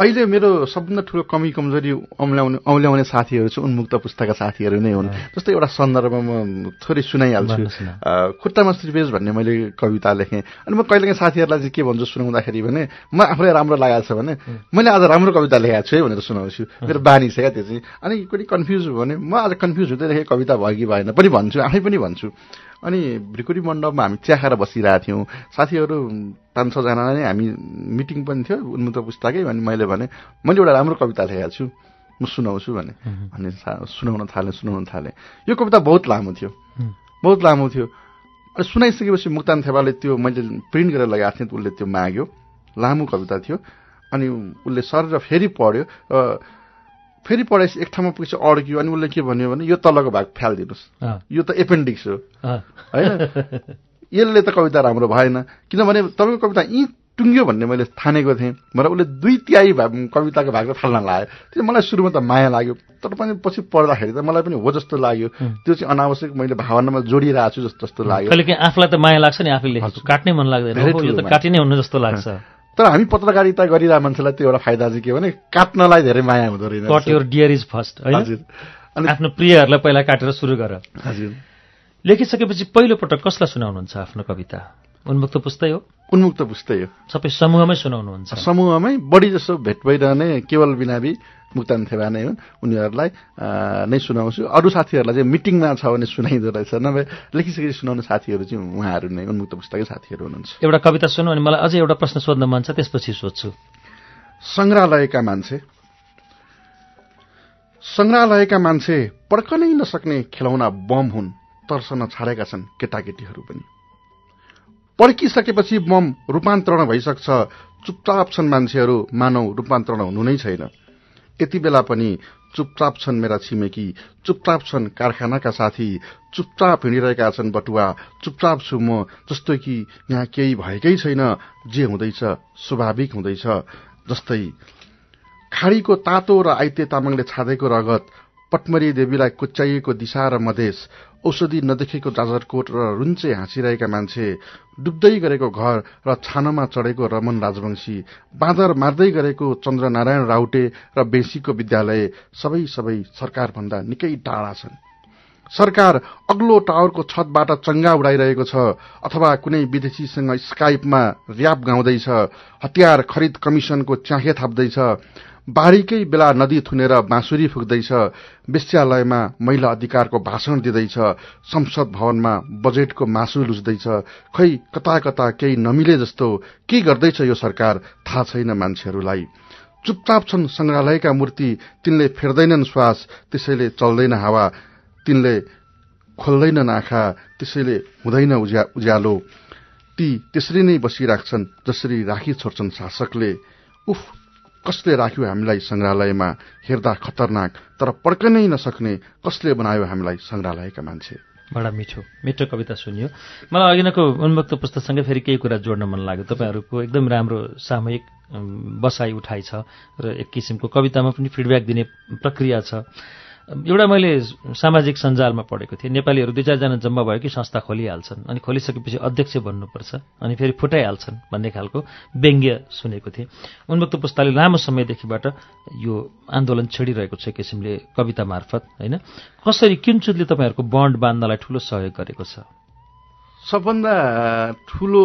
अहिले मेरो सबभन्दा ठुलो कमी कमजोरी औँल्याउने औँल्याउने साथीहरू चाहिँ उन्मुक्त पुस्ताका साथीहरू नै हुन्। जस्तै एउटा सन्दर्भमा म थोरै सुनाइहाल्छु। खुट्टामा श्रीपेज भन्ने मैले कविता लेखेँ। अनि म कहिलेकाहीँ साथीहरूलाई चाहिँ के भन्छु सुनाउँदाखेरि भने म आफूलाई राम्रो लागेको छ भने मैले आज राम्रो कविता लेखेको छु है भनेर सुनाउँछु। मेरो बानी छ क्या त्यो चाहिँ। अनि कति कन्फ्युज भयो भने म आज कन्फ्युज हुँदै लेखेँ कविता भयो कि भएन पनि भन्छु आफै पनि भन्छु। अनि भ्रिकुरी मण्डपमा हामी चिया खाएर बसिरहेको थियौँ। साथीहरू पाँच छजना नै हामी मिटिङ पनि थियो उन्मुक्त पुस्तकै अनि मैले भने मैले एउटा राम्रो कविता लेखेको छु। म सुनाउँछु भने। अनि सुनाउन थालेँ सुनाउन थालेँ। यो कविता बहुत लामो थियो। बहुत लामो थियो। अनि सुनाइसकेपछि मुक्तान थेपाले त्यो मैले प्रिन्ट गरेर लगाएको थिएँ उसले त्यो माग्यो। लामो कविता थियो। अनि उसले सर फेरि पढ्यो। फेरि पढाएपछि एक ठाउँमा पुगेपछि अड्क्यो अनि उसले के भन्यो भने यो तलको भाग फ्यालिदिनुहोस्। यो त एपेन्डिक्स हो। होइन? यसले त कविता राम्रो भएन। किनभने तपाईँको कविता यी टुङ्ग्यो भन्ने मैले ठानेको थिएँ। भनेर उसले दुई तिहाई कविताको भाग फाल्न लाग्यो त्यो मलाई सुरुमा त माया लाग्यो। तर पनि पछि पढ्दाखेरि त मलाई पनि हो जस्तो लाग्यो। त्यो चाहिँ अनावश्यक मैले भावनामा जोडिरहेको छु जस्तो जस्तो लाग्यो। आफूलाई त माया लाग्छ नि आफूले। काट्नै मन लाग्दैन। काटिनै हुनु जस्तो लाग्छ। तर हामी पत्रकारिता गरिरहेको मान्छेलाई त्यो एउटा फाइदा चाहिँ के भने काट्नलाई धेरै माया हुँदो रहेछ। Cut your dear is first हजुर। अनि आफ्नो प्रियहरूलाई पहिला काटेर सुरु गर। हजुर। लेखिसकेपछि पहिलोपटक कसलाई सुनाउनुहुन्छ आफ्नो कविता? उन्मुक्त पुस्तै हो? उन्मुक्त पुस्तै हो। सबै समूहमै सुनाउनुहुन्छ। समूहमै बढी जसो भेट भइरहने केवल बिनाबी मुक्तान थेवा नै हुन् उनीहरूलाई नै सुनाउँछु। अरू साथीहरूलाई चाहिँ मिटिङमा छ भने सुनाइदो रहेछ। नभए लेखिसकेपछि सुनाउने साथीहरू चाहिँ उहाँहरू नै उन्मुक्त पुस्तकै साथीहरू हुनुहुन्छ। एउटा कविता सुनौ अनि मलाई अझै एउटा प्रश्न सोध्न मन छ त्यसपछि सोध्छु। सङ्ग्रहालयका मान्छे। सङ्ग्रहालयका मान्छे पड्कनै नसक्ने खेलौना बम हुन् तर्सन छाडेका छन् केटाकेटीहरू पनि। पड्किसकेपछि बम रूपान्तरण भइसक्छ। चुपचाप छन् मान्छेहरू मानव रूपान्तरण हुनु नै छैन। यति बेला पनि चुपचाप छन् मेरा छिमेकी चुपचाप छन् कारखानाका साथी चुपचाप हिँडिरहेका छन् बटुवा चुपचाप छु म जस्तो कि यहाँ केही भएकै छैन जे हुँदैछ स्वाभाविक हुँदैछ जस्तै खाडीको तातो र आइते तामाङले छादेको रगत पटमरी देवीलाई कुच्चाइएको दिशा र मधेस औषधि नदेखेको जाजरकोट र रुन्चे हाँसिरहेका मान्छे डुब्दै गरेको घर र छानोमा चढेको रमन राजवंशी बाँदर मार्दै गरेको चन्द्रनारायण राउटे र बेसीको विद्यालय सबै सबै सरकारभन्दा निकै टाढा छन्। सरकार अग्लो टावरको छतबाट चंगा उडाइरहेको छ अथवा कुनै विदेशीसँग स्काइपमा र्याप गाउँदैछ हतियार खरिद कमिशनको च्याखे थाप्दैछ बारीकै बेला नदी थुनेर बाँसुरी फुक्दैछ वेश्यालयमा महिला अधिकारको भाषण दिँदैछ संसद भवनमा बजेटको मासु लुच्दैछ खै कता कता केही नमिले जस्तो के गर्दैछ यो सरकार थाहा छैन मान्छेहरूलाई। चुपचाप छन् संग्रहालयका मूर्ति तिनले फेर्दैनन् श्वास त्यसैले चल्दैन हावा तिनले खोल्दैनन् आँखा त्यसैले हुँदैन उज्यालो। ती त्यसरी नै बसिराख्छन् जसरी राखी छोड्छन् शासकले। उफ! कसले राख्यो हामीलाई संग्रहालयमा हेर्दा खतरनाक तर पड्कनै नसक्ने कसले बनायो हामीलाई संग्रहालयका मान्छे? बडा मिठो मिठो कविता सुनियो। मलाई अघिनको उन्मुक्त पुस्तकसँगै फेरि केही कुरा जोड्न मन लाग्यो। तपाईँहरूको एकदम राम्रो सामूहिक बसाइ उठाइ छ र एक किसिमको कवितामा पनि फिडब्याक दिने प्रक्रिया छ। एउटा मैले सामाजिक सञ्जालमा पढेको थिएँ। नेपालीहरू दुई चारजना जम्मा भयो कि संस्था खोलिहाल्छन् अनि खोलिसकेपछि अध्यक्ष बन्नुपर्छ अनि फेरि फुटाइहाल्छन् भन्ने खालको व्यङ्ग्य सुनेको थिएँ। उन्मुक्त पुस्ताले लामो समयदेखिबाट यो आन्दोलन छेडिरहेको छ किसिमले कविता मार्फत होइन? कसरी किनचुदले तपाईँहरूको बन्ड बाँध्नलाई ठुलो सहयोग गरेको छ? सबभन्दा ठुलो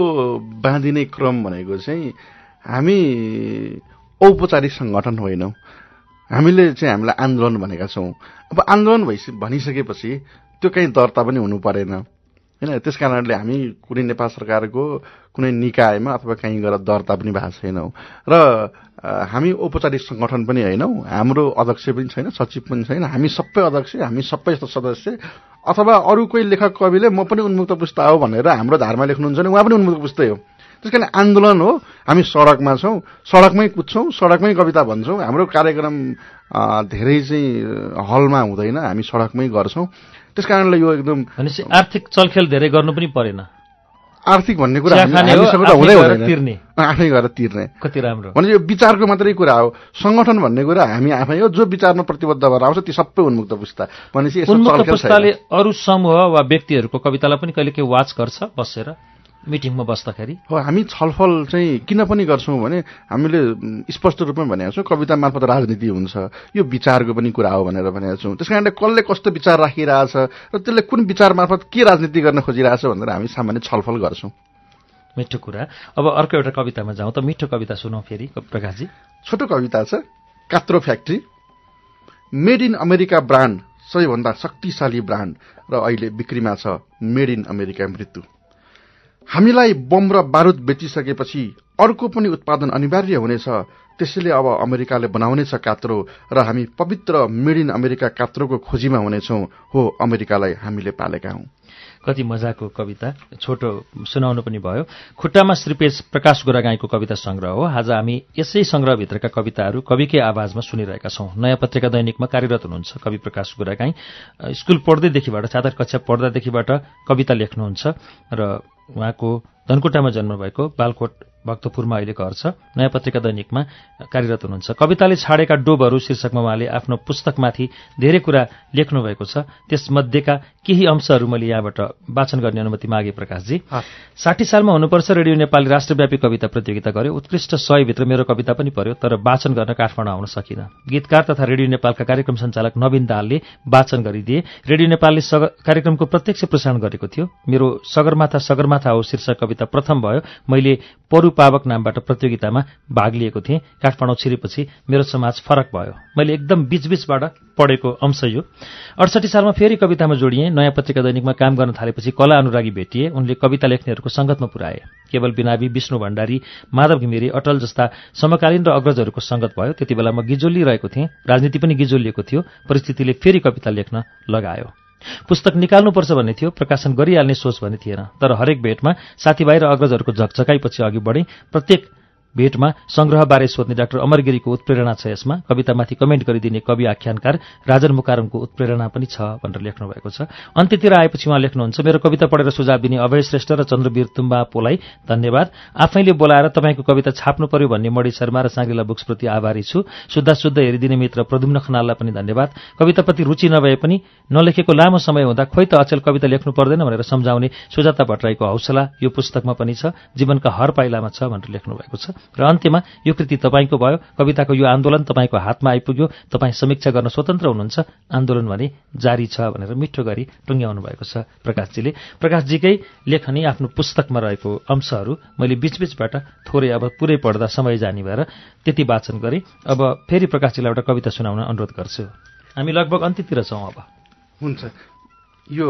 बाँधिने क्रम भनेको चाहिँ हामी औपचारिक सङ्गठन होइनौँ। हामीले चाहिँ हामीलाई आन्दोलन भनेका छौँ। अब आन्दोलन भइस भनिसकेपछि त्यो कहीँ दर्ता पनि हुनु परेन। होइन त्यस कारणले हामी कुनै नेपाल सरकारको कुनै निकायमा अथवा कहीँ गएर दर्ता पनि भएको छैनौँ। र हामी औपचारिक सङ्गठन पनि होइनौँ हाम्रो अध्यक्ष पनि छैन सचिव पनि छैन हामी सबै अध्यक्ष हामी सबै सदस्य अथवा अरू कोही लेखक कविले म पनि उन्मुक्त पुस्ता हो भनेर हाम्रो धारमा लेख्नुहुन्छ भने उहाँ पनि उन्मुक्त पुस्तै हो। त्यस कारण आन्दोलन हो। हामी सडकमा छौँ सडकमै कुद्छौँ सडकमै कविता भन्छौँ। हाम्रो कार्यक्रम धेरै चाहिँ हलमा हुँदैन। हामी सडकमै गर्छौँ। त्यस कारणले यो एकदम आर्थिक चलखेल धेरै गर्नु पनि परेन। आर्थिक भन्ने कुरा हुँदै हुँदैन। आफै गएर तिर्ने। कति राम्रो। भने यो विचारको मात्रै कुरा हो। संगठन भन्ने कुरा हामी आफै हो। जो विचारमा प्रतिबद्ध भएर आउँछ ती सबै उन्मुक्त पुस्ता। भनेपछि पुस्ताले अरू समूह वा व्यक्तिहरूको कवितालाई पनि कहिले केही वाच गर्छ बसेर? मिटिङमा बस्दाखेरि। हो हामी छलफल चाहिँ किन पनि गर्छौँ भने हामीले स्पष्ट रूपमा भनेको छौँ कविता मार्फत राजनीति हुन्छ यो विचारको पनि कुरा हो भनेर भनेको छौँ। त्यस कारणले कसले कस्तो विचार राखिरहेछ र त्यसले कुन विचार मार्फत के राजनीति गर्न खोजिरहेछ भनेर हामी सामान्य छलफल गर्छौँ। मिठो कुरा। अब अर्को एउटा कवितामा जाउँ त मिठो कविता सुनौ फेरि प्रकाशजी। छोटो कविता छ कात्रो factory. Made in America brand सबैभन्दा शक्तिशाली ब्रान्ड र अहिले बिक्रीमा छ मेड इन अमेरिका मृत्यु। हामीलाई बम र बारूद बेचिसकेपछि अर्को पनि उत्पादन अनिवार्य हुनेछ। त्यसैले अब अमेरिकाले बनाउनेछ कात्रो र हामी पवित्र मेड इन अमेरिका कात्रोको खोजीमा हुनेछौँ। हो अमेरिकालाई हामीले पालेका हौं। कति मजाको कविता छोटो सुनाउनु पनि भयो। खुट्टामा श्रीपेश प्रकाश गोरागाईको कविता संग्रह हो। आज हामी यसै संग्रहभित्रका कविताहरू कविकै आवाजमा सुनिरहेका छौं। नयाँ पत्रिका दैनिकमा कार्यरत हुनुहुन्छ कवि प्रकाश गोरागाई। स्कुल पढ्दैदेखिबाट छात्र कक्षा पढ्दादेखिबाट कविता लेख्नुहुन्छ र उहाँको धनकुटामा जन्म भएको बालकोट भक्तपुरमा अहिले घर छ नयाँ पत्रिका दैनिकमा कार्यरत हुनुहुन्छ। कविताले छाडेका डोबहरू शीर्षकमा उहाँले आफ्नो पुस्तकमाथि धेरै कुरा लेख्नु भएको छ। त्यसमध्येका केही अंशहरू मैले यहाँबाट वाचन गर्ने अनुमति मागे प्रकाशजी। साठी सालमा हुनुपर्छ रेडियो नेपाली राष्ट्रव्यापी कविता प्रतियोगिता गर्यो। उत्कृष्ट सयभित्र मेरो कविता पनि पर्यो तर वाचन गर्न काठमाडौँ आउन सकिनँ। गीतकार तथा रेडियो नेपालका कार्यक्रम सञ्चालक नवीन दालले वाचन गरिदिए। रेडियो नेपालले कार्यक्रमको प्रत्यक्ष प्रसारण गरेको थियो। मेरो सगरमाथा सगरमाथा हो शीर्षक कविता प्रथम भयो। मैले परू पावक नामबाट प्रतियोगितामा भाग लिएको थिएँ। काठमाडौँ छिरेपछि मेरो समाज फरक भयो। मैले एकदम बीचबीचबाट पढेको अंश यो। अडसठी सालमा फेरि कवितामा जोडिएँ। नयाँ पत्रिका दैनिकमा काम गर्न थालेपछि कला अनुरागी भेटिए। उनले कविता लेख्नेहरूको सङ्गतमा पुर्याए। केवल बिनावी विष्णु भण्डारी माधव घिमिरे अटल जस्ता समकालीन र अग्रजहरूको सङ्गत भयो। त्यति बेला म गिजोली रहेको थिएँ। राजनीति पनि गिजोलिएको थियो। परिस्थितिले फेरि कविता लेख्न लगायो। पुस्तक निकाल्नुपर्छ भन्ने थियो प्रकाशन गरिहाल्ने सोच भने थिएन। तर हरेक भेटमा साथीभाइ र अग्रजहरूको झकझकाइपछि अघि बढेँ प्रत्येक भेटमा संग्रहबारे सोध्ने डाक्टर अमरगिरीको उत्प्रेरणा छ यसमा। कवितामाथि कमेन्ट गरिदिने कवि आख्यानकार राजन मुकारमको उत्प्रेरणा पनि छ भनेर लेख्नु भएको छ। अन्त्यतिर आएपछि उहाँ लेख्नुहुन्छ मेरो कविता पढेर सुझाव दिने अभय श्रेष्ठ र चन्द्रवीर तुम्बा पोलाई धन्यवाद। आफैले बोलाएर तपाईँको कविता छाप्नु पर्यो भन्ने मणि शर्मा र साङ्ग्रिला बुक्सप्रति आभारी छु। शुद्ध शुद्ध हेरिदिने मित्र प्रदुम्न खनाललाई पनि धन्यवाद। कविताप्रति रुचि नभए पनि नलेखेको लामो समय हुँदा खोइ त अचेल कविता लेख्नु पर्दैन भनेर सम्झाउने सुजाता भट्टराईको हौसला यो पुस्तकमा पनि छ। जीवनका हर पाइलामा छ भनेर लेख्नु भएको छ। र अन्त्यमा यो कृति तपाईँको भयो। कविताको यो आन्दोलन तपाईँको हातमा आइपुग्यो। तपाईँ समीक्षा गर्न स्वतन्त्र हुनुहुन्छ। आन्दोलन भने जारी छ भनेर मिठो गरी टुङ्ग्याउनु भएको छ प्रकाशजीले। प्रकाशजीकै लेखनी आफ्नो पुस्तकमा रहेको अंशहरू मैले बीचबीचबाट थोरै अब पुरै पढ्दा समय जाने भएर त्यति वाचन गरेँ अब फेरि प्रकाशजीलाई एउटा कविता सुनाउन अनुरोध गर्छु। हामी लगभग अन्त्यतिर छौँ अब। हुन्छ। यो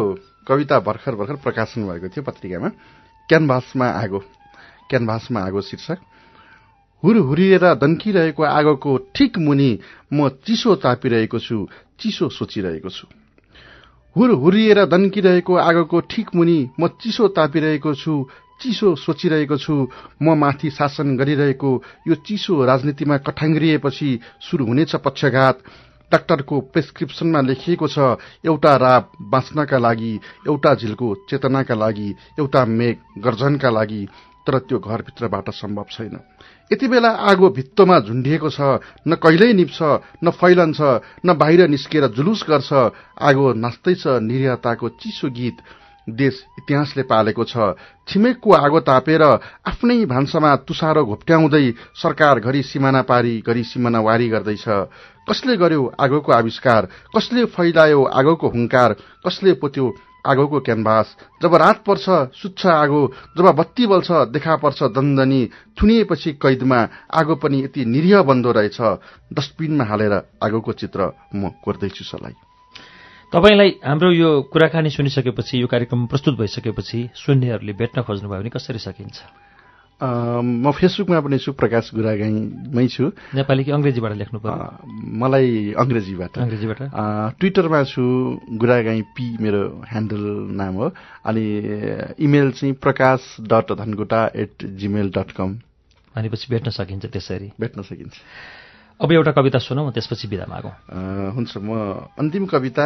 कविता भर्खर भर्खर प्रकाशन भएको थियो पत्रिकामा। क्यानभासमा आगो। क्यानभासमा आगो शीर्षक। हुरहुरिएर दन्किरहेको आगोको ठिक मुनि म चिसो तापिरहेको छु चिसो सोचिरहेको छु। हुरहुरिएर दन्किरहेको आगोको ठिक मुनि म चिसो तापिरहेको छु चिसो सोचिरहेको छु। म माथि शासन गरिरहेको यो चिसो राजनीतिमा कठाङ्ग्रिएपछि सुरु हुनेछ पक्षघात। डाक्टरको प्रेसक्रिप्सनमा लेखिएको छ एउटा राप बाँच्नका लागि एउटा झिल्को चेतनाका लागि एउटा मेघ गर्जनका लागि। तर त्यो घरभित्रबाट सम्भव छैन। यति बेला आगो भित्तोमा झुन्डिएको छ न कहिल्यै निप्छ न फैलन्छ न बाहिर निस्किएर जुलुस गर्छ आगो नाच्दैछ निरीहताको चिसो गीत। देश इतिहासले पालेको छ छिमेकको आगो तापेर आफ्नै भान्सामा तुसारो घोप्ट्याउँदै सरकार घरि सिमाना पारी घरि सिमाना वारी गर्दैछ। कसले गर्यो आगोको आविष्कार? कसले फैलायो आगोको हुङ्कार कसले पोत्यो आगोको क्यानभास। जब रात पर्छ सुत्छ आगो जब बत्ती बल्छ देखा पर्छ दन्दनी थुनिएपछि कैदमा आगो पनि यति निरीह बन्दो रहेछ। डस्टबिनमा हालेर आगोको चित्र म कोर्दैछु सलाई। तपाईँलाई हाम्रो यो कुराकानी सुनिसकेपछि यो कार्यक्रम प्रस्तुत भइसकेपछि सुन्नेहरूले भेट्न खोज्नुभयो भने कसरी सकिन्छ? म फेसबुकमा पनि छु प्रकाश गुरागाईमै छु। नेपाली कि अङ्ग्रेजीबाट लेख्नु पर्यो। मलाई अङ्ग्रेजीबाट। अङ्ग्रेजीबाट? ट्विटरमा छु गुरागाई पी मेरो ह्यान्डल नाम हो। अनि इमेल चाहिँ Prakash dot Dhankuta at Gmail dot com भनेपछि भेट्न सकिन्छ त्यसरी। भेट्न सकिन्छ। अब एउटा कविता सुनौ त्यसपछि बिदा मागौँ। हुन्छ म अन्तिम कविता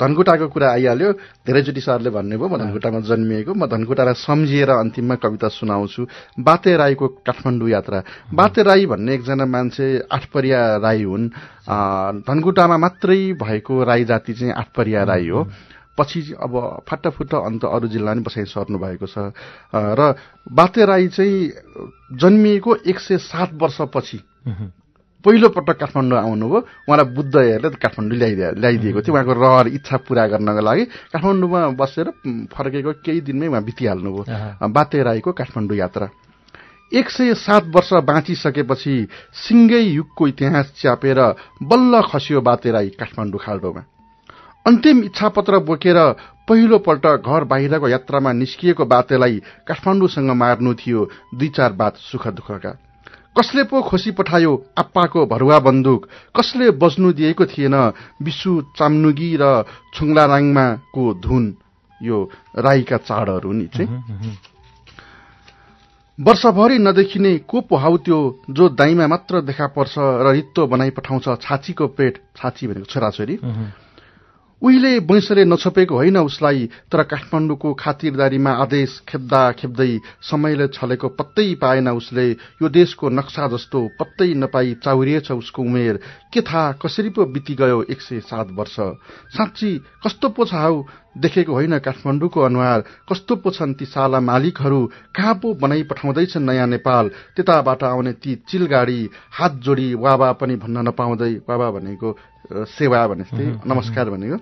धनकुटाको कुरा आइहाल्यो। धेरैचोटि सरले भन्नुभयो म धनकुटामा जन्मिएको म धनकुटालाई सम्झिएर अन्तिममा कविता सुनाउँछु। बाते राईको काठमाडौँ यात्रा। बाते राई भन्ने एकजना मान्छे आठपरिया राई हुन्। धनकुटामा मात्रै भएको राई जाति चाहिँ आठपरिया राई हो। पछि अब फाटाफुट्टा अन्त अरू जिल्ला पनि बसाइ सर्नु भएको छ। र बाते राई चाहिँ जन्मिएको एक सय सात वर्षपछि पहिलो पटक काठमाडौँ आउनुभयो। उहाँलाई बुद्ध हेरले काठमाडौँ ल्याइदिए ल्याइदिएको थियो। उहाँको रहर इच्छा पूरा गर्नको लागि काठमाडौँमा बसेर फर्केको केही दिनमै उहाँ बितिहाल्नुभयो। बाते राईको काठमाडौँ यात्रा। एक सय सात वर्ष बाँचिसकेपछि सिङ्गै युगको इतिहास च्यापेर बल्ल खस्यो बाते राई काठमाडौँ खाल्डोमा। अन्तिम इच्छापत्र बोकेर पहिलोपल्ट घर बाहिरको यात्रामा निस्किएको बातेलाई काठमाडौँसँग मार्नु थियो। दुई चार बात सुख दुःखका। कसले पो खोसी पठायो आप्पाको भरुवा बन्दुक? कसले बज्नु दिएको थिएन विशु चाम्नुगी र छुङलाराङमाको धुन यो राईका चाडहरू नि चाहिँ वर्षभरि नदेखिने को पो हाउ त्यो जो दाईमा मात्र देखा पर्छ र रित्तो बनाइ पठाउँछ छाचीको पेट? छाची भनेको छोराछोरी। उहिले वैंशले नछोपेको होइन उसलाई तर काठमाडौँको खातिरदारीमा आदेश खेप्दा खेप्दै समयले छलेको पत्तै पाएन उसले। यो देशको नक्सा जस्तो पत्तै नपाई चाउरिएछ उसको उमेर। के थाहा कसरी पो बिति गयो एक सय सात वर्ष? साँच्ची कस्तो पो छ देखेको होइन काठमाडौँको अनुहार। कस्तो पो छन् ती साला मालिकहरू। कहाँ पो बनाइ पठाउँदैछन् नयाँ नेपाल। त्यताबाट आउने ती चिलगाडी हात जोडी वाबा पनि भन्न नपाउँदै वाबा भनेको सेवा भने जस्तै। नमस्कार भनेको।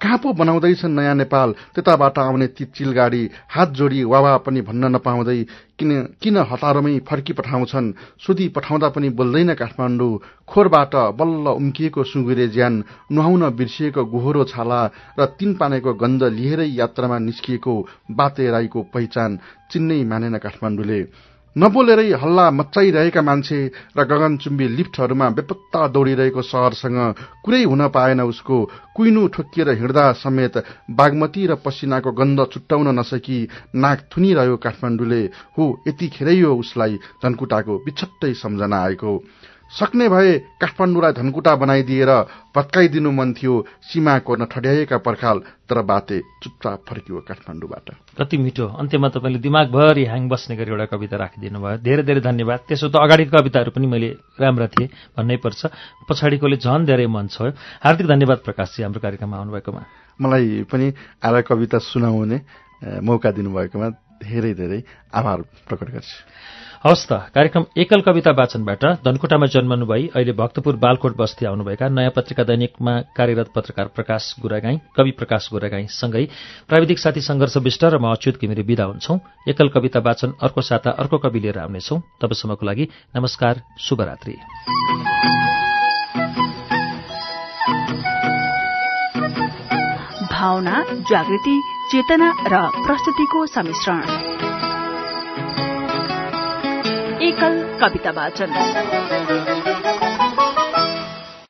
कहाँ पो बनाउँदैछन् नयाँ नेपाल? त्यताबाट आउने ती चिलगाडी हात जोडी वावा पनि भन्न नपाउँदै किन किन हतारोमै फर्की पठाउँछन् सुधी पठाउँदा पनि बोल्दैन काठमाडौँ। खोरबाट बल्ल उम्किएको सुँगुरे ज्यान नुहाउन बिर्सिएको गोहोरो छाला र तीन पानेको गन्ध लिएरै यात्रामा निस्किएको बाते राईको पहिचान चिन्नै मानेन काठमाडौँले। नबोलेरै हल्ला मच्चाइरहेका मान्छे र गगनचुम्बी लिफ्टहरूमा बेपत्ता दौडिरहेको सहरसँग कुरै हुन पाएन उसको। कुइनु ठोकिएर हिँड्दा समेत बागमती र पसिनाको गन्ध छुट्याउन नसकी नाक थुनिरह्यो काठमाडौँले हो यतिखेरै हो उसलाई झन्कुटाको बिछट्टै सम्झना आएको। सक्ने भए काठमाडौँलाई धनकुटा बनाइदिएर भत्काइदिनु मन थियो। सीमा कोर्न ठड्याएका पर्खाल तर बाते चुपचाप फर्कियो काठमाडौँबाट। कति मिठो। अन्त्यमा तपाईँले दिमागभरि ह्याङ बस्ने गरी एउटा कविता राखिदिनु भयो धेरै धेरै धन्यवाद। त्यसो त अगाडिको कविताहरू पनि मैले राम्रा थिए भन्नै पर्छ। पछाडिकोले झन् धेरै मन छ हार्दिक धन्यवाद प्रकाशजी हाम्रो कार्यक्रममा आउनुभएकोमा। मलाई पनि आएर कविता सुनाउने मौका दिनुभएकोमा धेरै धेरै आभार प्रकट गर्छु। हवस् त कार्यक्रम एकल कविता वाचनबाट धनकुटामा जन्मनुभई अहिले भक्तपुर बालकोट बस्ती आउनुभएका नयाँ पत्रिका दैनिकमा कार्यरत पत्रकार प्रकाश गुरागाई कवि प्रकाश गुरागाई सँगै प्राविधिक साथी संघर्ष विष्ट र म अच्युत घिमिरे विदा हुन्छौ। एकल कविता वाचन अर्को साता अर्को कवि लिएर आउनेछौ। तबसम्मको लागि नमस्कार शुभरात्री। भावना जागृति चेतना र प्रस्तुतिको सम्मिश्रण। एकल कविता वाचन